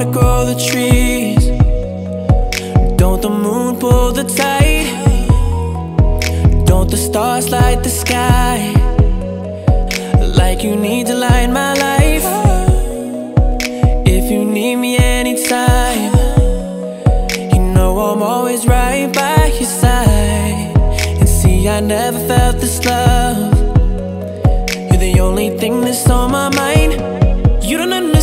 water grow the trees? Don't the moon pull the tide? Don't the stars light the sky? Like you need to light my life. If you need me anytime, you know I'm always right by your side. And see, I never felt this love. You're the only thing that's on my mind. You don't understand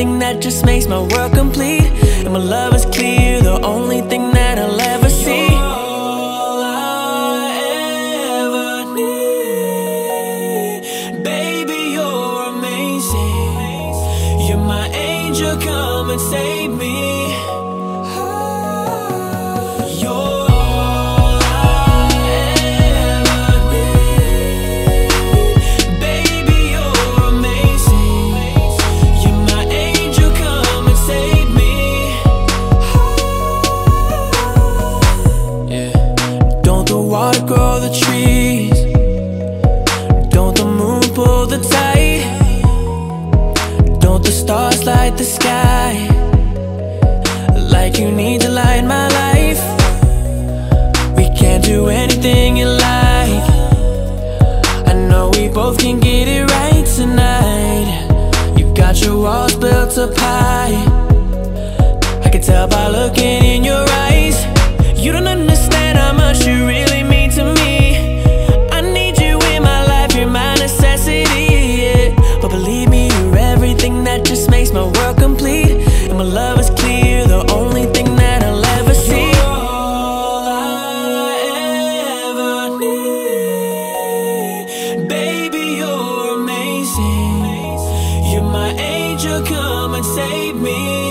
you're everything that just makes my world complete. And my love is clear, the only thing that I'll ever see. All I ever need. Baby, you're amazing. You're my angel, come and save me. You're both can get it right tonight. You got your walls built up high. I can tell by looking in your eyes. You don't understand how much you really angel come and save me.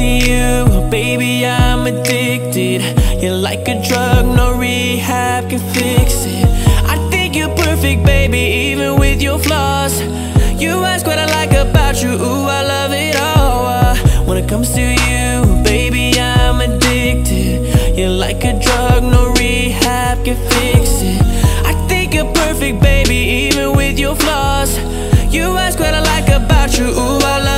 You, baby, I'm addicted. You're like a drug, no rehab can fix it. Perfect, baby, even with your flaws. You ask what I like about you, ooh, I love it all. Uh, when it comes to you, baby, I'm addicted. You're like a drug, no rehab can fix it. I think you're perfect, baby, even with your flaws. You ask what I like about you, ooh, I love it